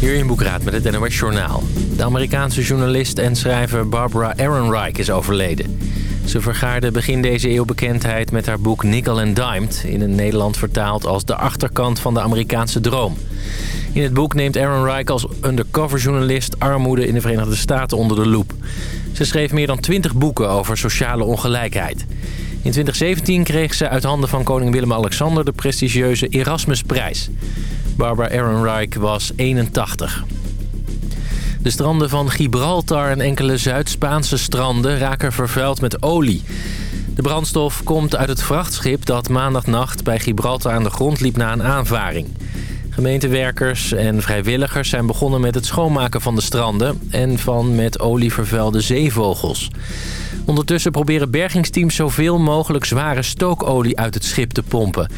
Hier in Boekraad met het NOS Journaal. De Amerikaanse journalist en schrijver Barbara Ehrenreich is overleden. Ze vergaarde begin deze eeuw bekendheid met haar boek Nickel and Dimed... in het Nederland vertaald als de achterkant van de Amerikaanse droom. In het boek neemt Ehrenreich als undercoverjournalist... armoede in de Verenigde Staten onder de loep. Ze schreef meer dan 20 boeken over sociale ongelijkheid. In 2017 kreeg ze uit handen van koning Willem-Alexander... de prestigieuze Erasmusprijs. Barbara Ehrenreich was 81. De stranden van Gibraltar en enkele Zuid-Spaanse stranden raken vervuild met olie. De brandstof komt uit het vrachtschip dat maandagnacht bij Gibraltar aan de grond liep na een aanvaring. Gemeentewerkers en vrijwilligers zijn begonnen met het schoonmaken van de stranden... en van met olie vervuilde zeevogels. Ondertussen proberen bergingsteams zoveel mogelijk zware stookolie uit het schip te pompen.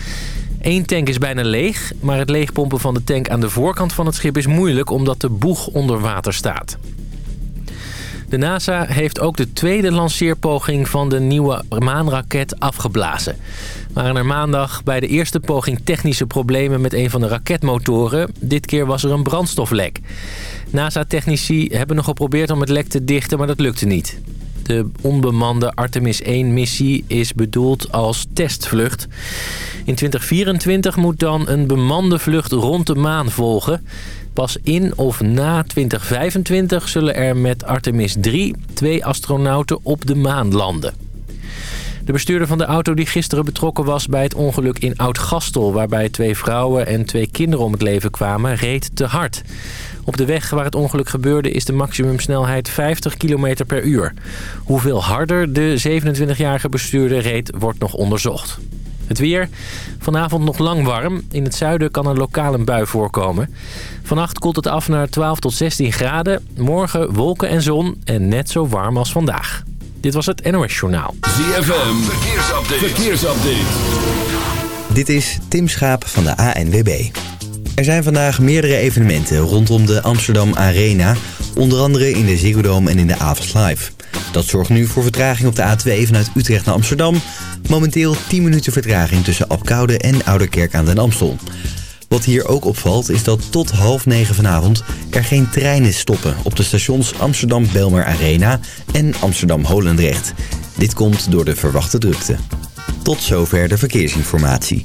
Eén tank is bijna leeg, maar het leegpompen van de tank aan de voorkant van het schip is moeilijk omdat de boeg onder water staat. De NASA heeft ook de tweede lanceerpoging van de nieuwe maanraket afgeblazen. Waren er maandag bij de eerste poging technische problemen met een van de raketmotoren. Dit keer was er een brandstoflek. NASA-technici hebben nog geprobeerd om het lek te dichten, maar dat lukte niet. De onbemande Artemis 1-missie is bedoeld als testvlucht. In 2024 moet dan een bemande vlucht rond de maan volgen. Pas in of na 2025 zullen er met Artemis 3 twee astronauten op de maan landen. De bestuurder van de auto die gisteren betrokken was bij het ongeluk in Oud-Gastel... waarbij twee vrouwen en twee kinderen om het leven kwamen, reed te hard. Op de weg waar het ongeluk gebeurde is de maximumsnelheid 50 km per uur. Hoeveel harder de 27-jarige bestuurder reed, wordt nog onderzocht. Het weer. Vanavond nog lang warm. In het zuiden kan er lokaal een bui voorkomen. Vannacht koelt het af naar 12 tot 16 graden. Morgen wolken en zon en net zo warm als vandaag. Dit was het NOS Journaal. ZFM. Verkeersupdate. Verkeersupdate. Dit is Tim Schaap van de ANWB. Er zijn vandaag meerdere evenementen rondom de Amsterdam Arena. Onder andere in de Ziggo Dome en in de Avals Live. Dat zorgt nu voor vertraging op de A2 vanuit Utrecht naar Amsterdam. Momenteel 10 minuten vertraging tussen Apkoude en Ouderkerk aan den Amstel. Wat hier ook opvalt is dat tot half negen vanavond er geen treinen stoppen op de stations Amsterdam Belmer Arena en Amsterdam Holendrecht. Dit komt door de verwachte drukte. Tot zover de verkeersinformatie.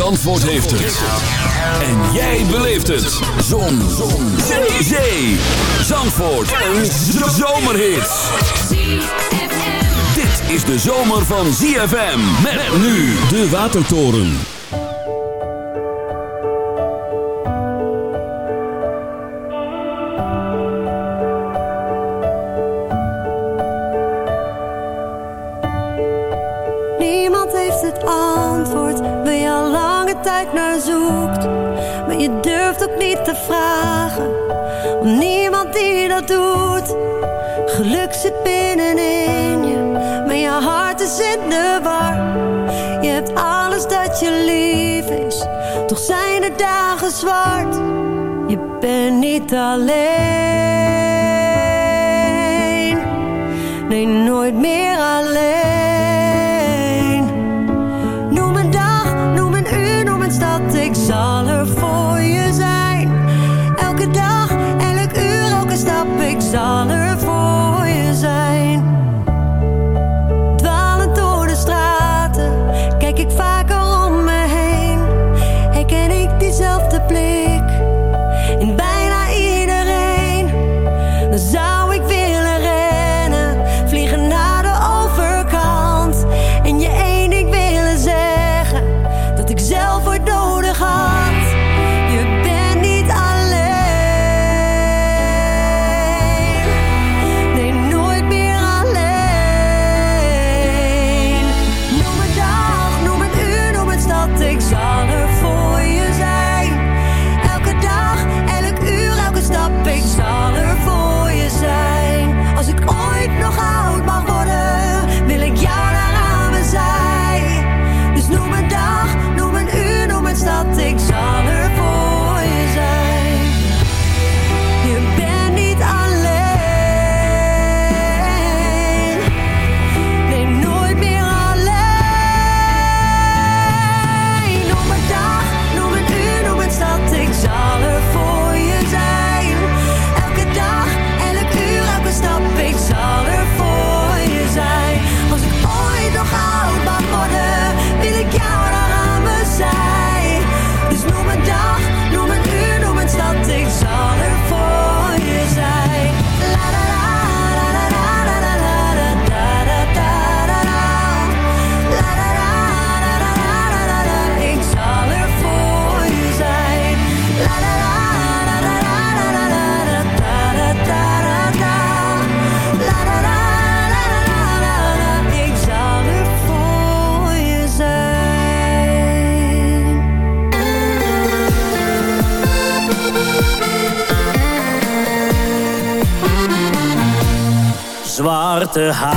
Zandvoort heeft het. En jij beleeft het. Zon. Zon. Zee. Zandvoort. Een zomerhit. Dit is de zomer van ZFM. Met nu de Watertoren. Niemand heeft het antwoord waar je al tijd naar zoekt. Maar je durft ook niet te vragen, want niemand die dat doet. Geluk zit binnenin je, maar je hart is in de war. Je hebt alles dat je lief is, toch zijn de dagen zwart. Je bent niet alleen, nee nooit meer alleen. Zal er voor je zijn. Elke dag, elk uur, elke stap, ik zal er te halen.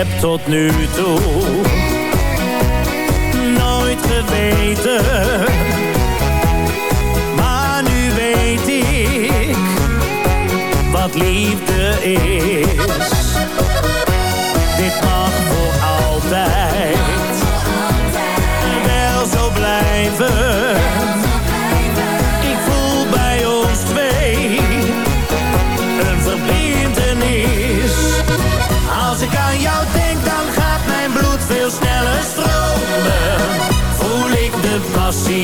heb tot nu toe nooit geweten. Maar nu weet ik wat liefde is. Dit mag voor altijd, wel zo blijven.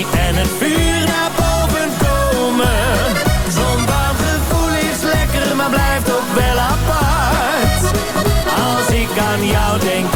en het vuur naar boven komen. Zo'n warm gevoel is lekker, maar blijft ook wel apart. Als ik aan jou denk.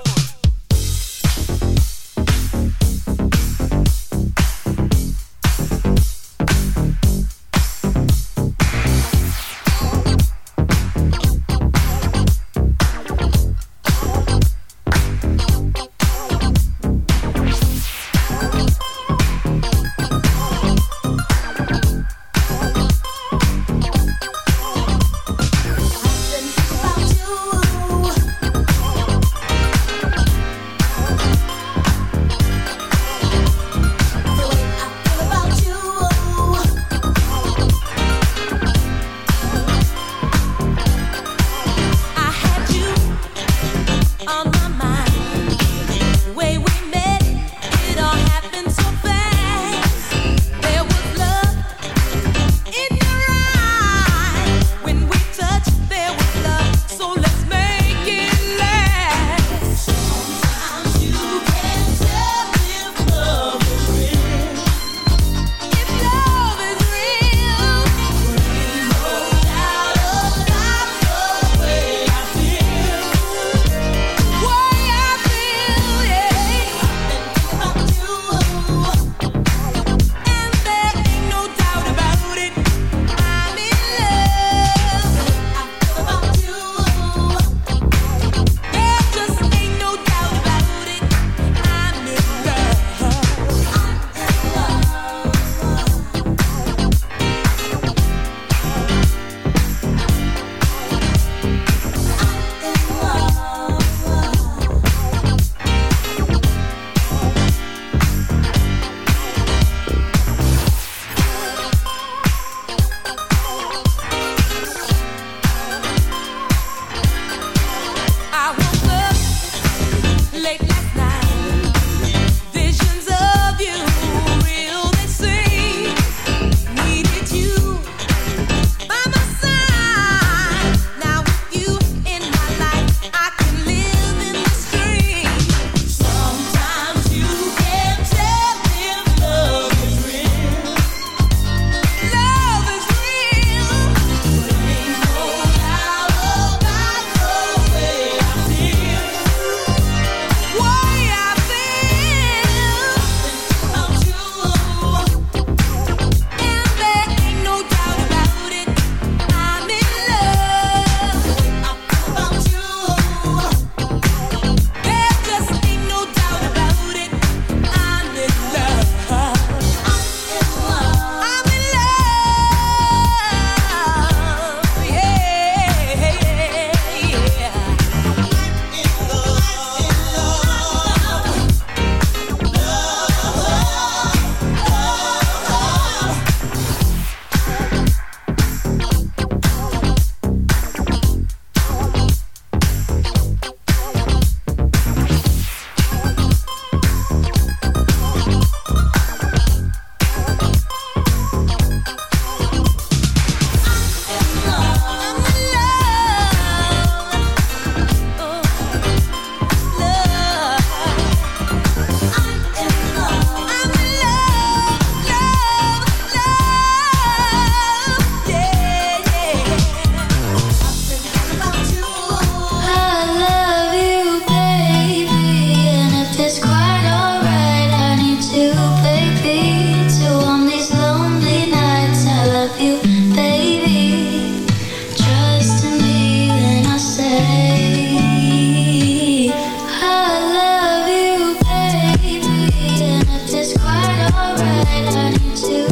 alright, I need to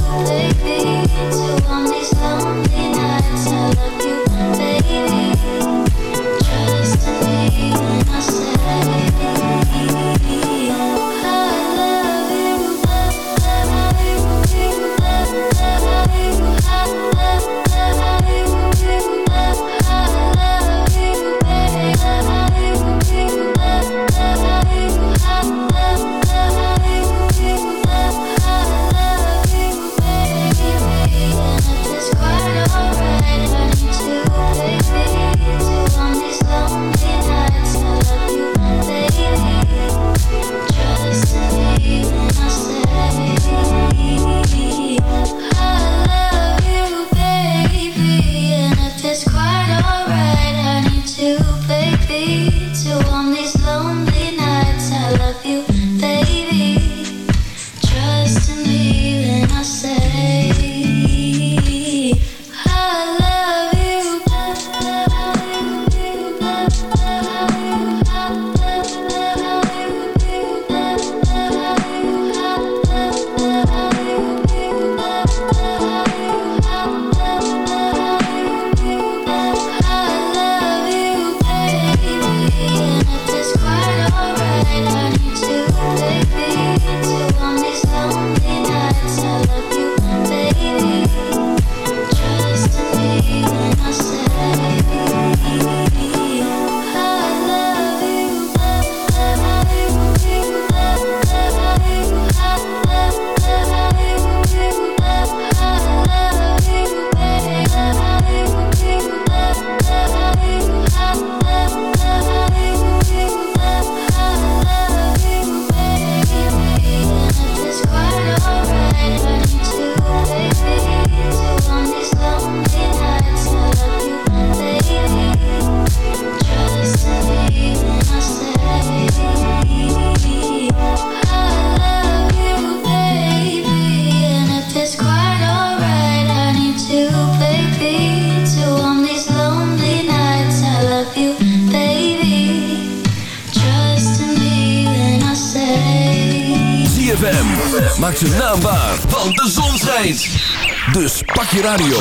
radio.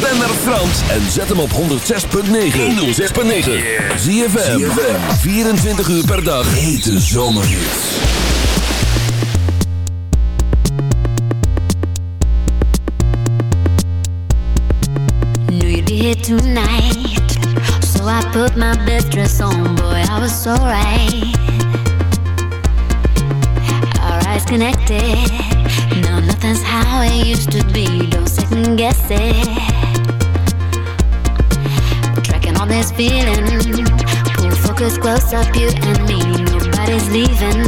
Ben naar Frans en zet hem op 106.9. 106.9. Zie je 24 uur per dag. Hete zomerhits. Here tonight. So I put my best on. Boy, I was alright. up you and me. Nobody's leaving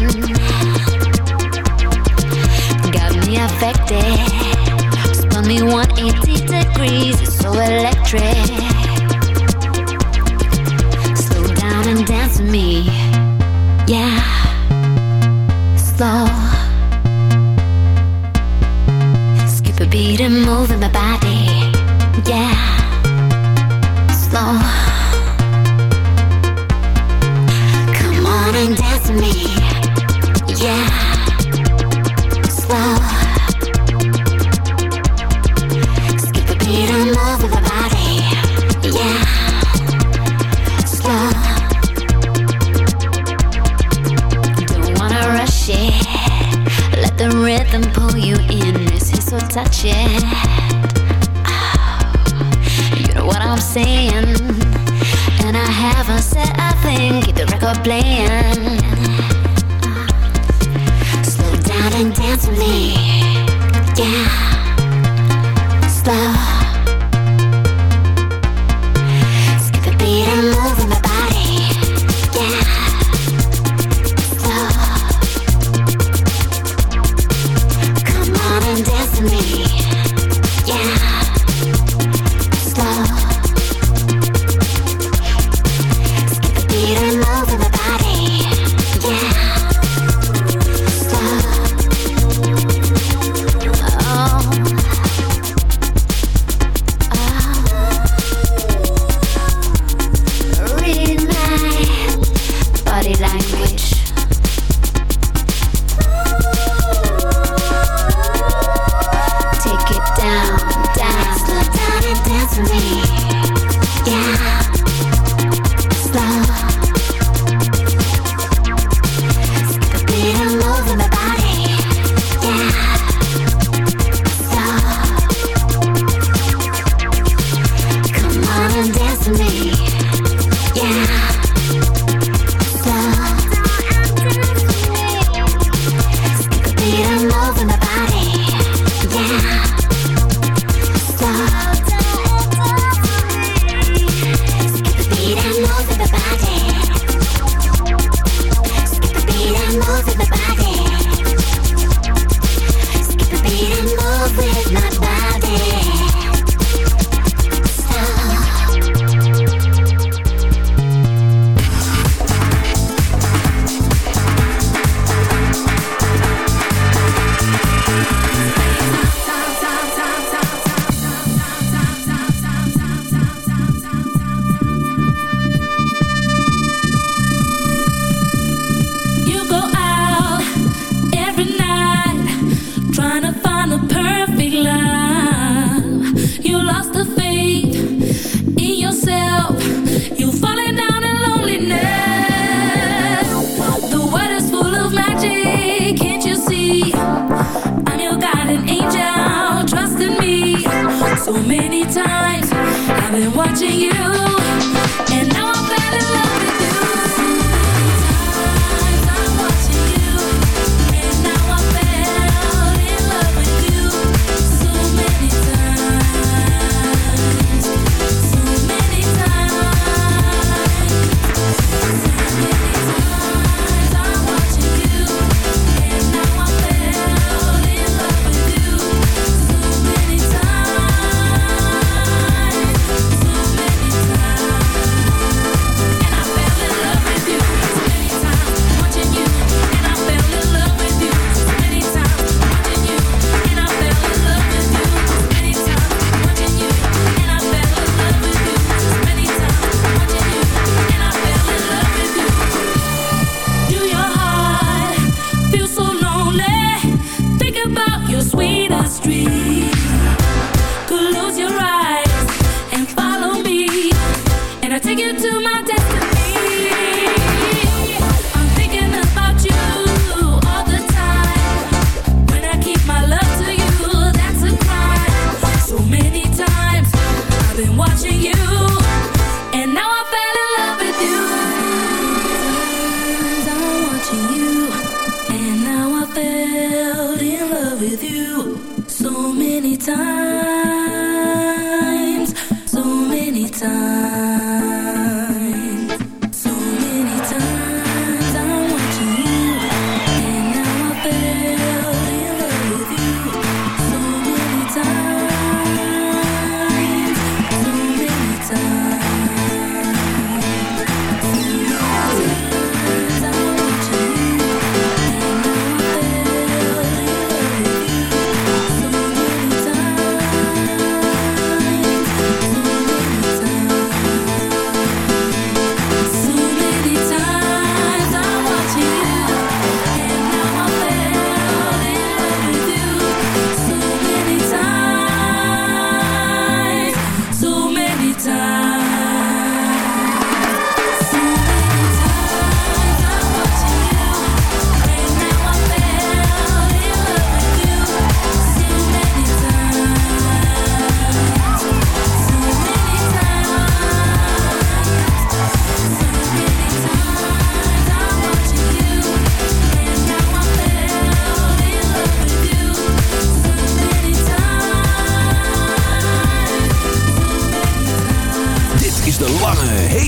street.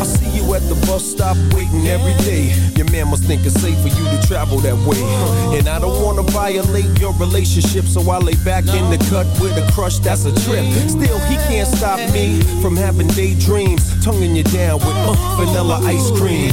I see you at the bus stop waiting every day. Your man must think it's safe for you to travel that way. And I don't wanna violate your relationship, so I lay back in the cut with a crush that's a trip. Still, he can't stop me from having daydreams, tonguing you down with uh, vanilla ice cream.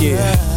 yeah.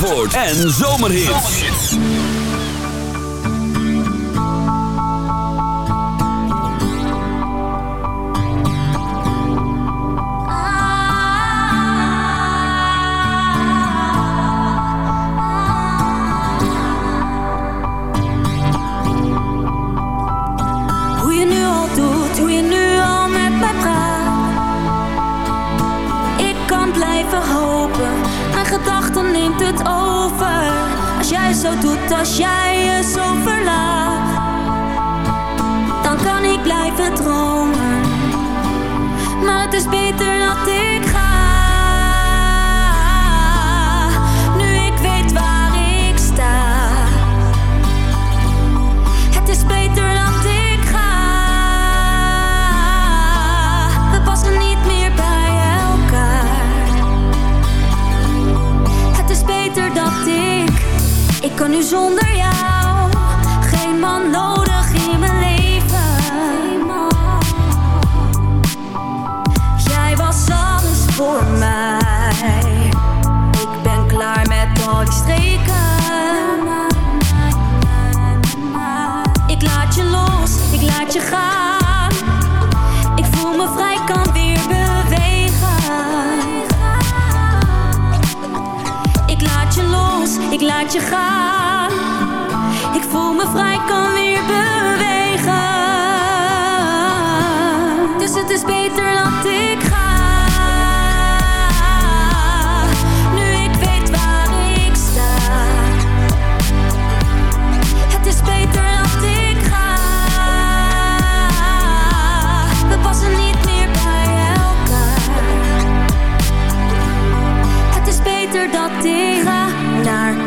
En Zomerhit. ja jij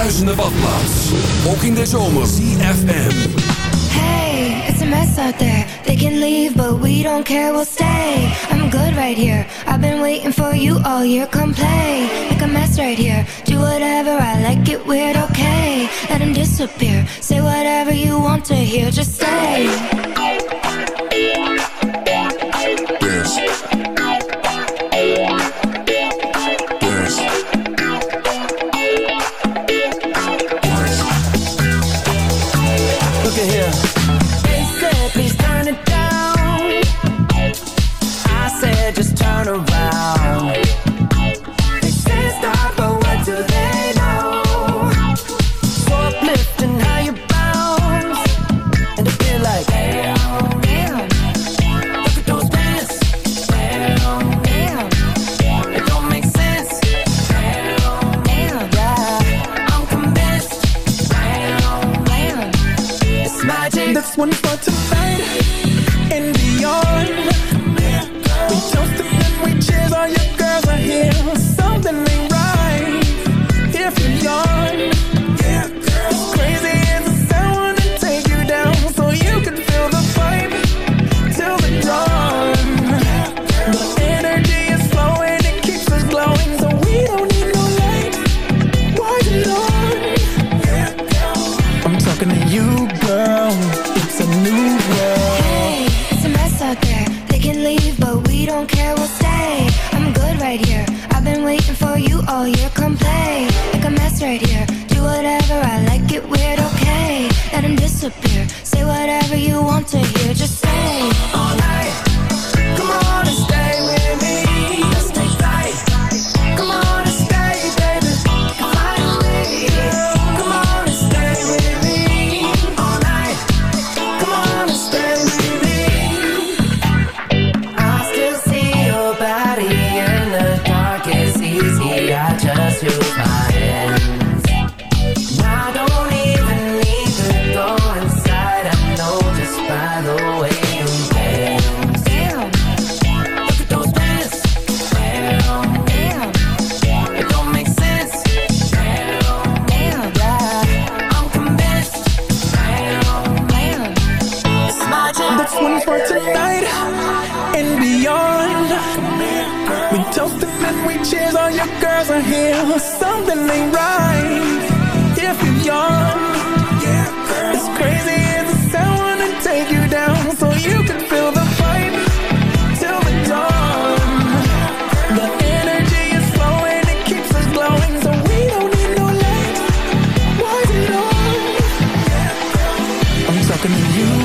bruisende badplaats. Ook in de zomer. Hey, it's a mess out there. They can leave, but we don't care. We'll stay. I'm good right here. I've been waiting for you all year. Come play. Make a mess right here. Do whatever I like. It weird, okay. Let him disappear. Say whatever you want to hear. Just stay. all your girls are here You.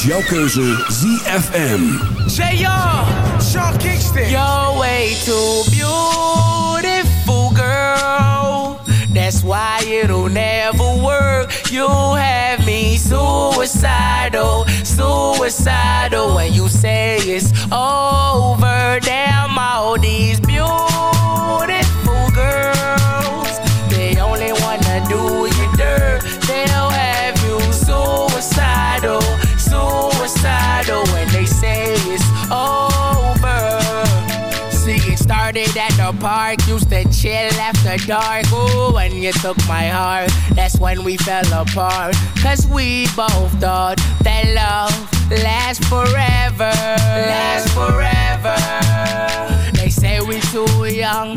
is jouw keuze ZFM. Say yo, Sean Kingston. You're way too beautiful, girl. That's why it'll never work. You have me suicidal, suicidal. When you say it's over, damn all these park, used to chill after dark. Ooh, when you took my heart, that's when we fell apart. Cause we both thought that love lasts forever. Lasts forever. They say we too young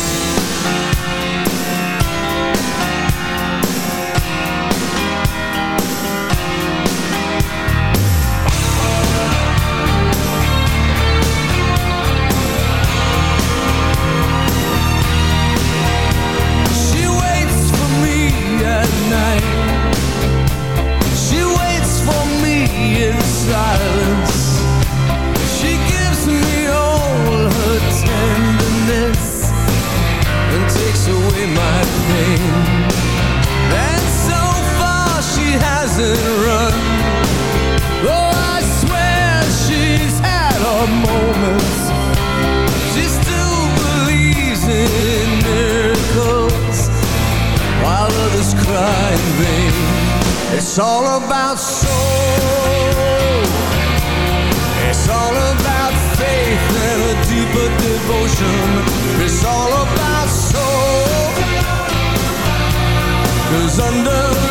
Hasn't run. Though I swear she's had her moments. She still believes in miracles while others cry in vain. It's all about soul. It's all about faith and a deeper devotion. It's all about soul. Cause under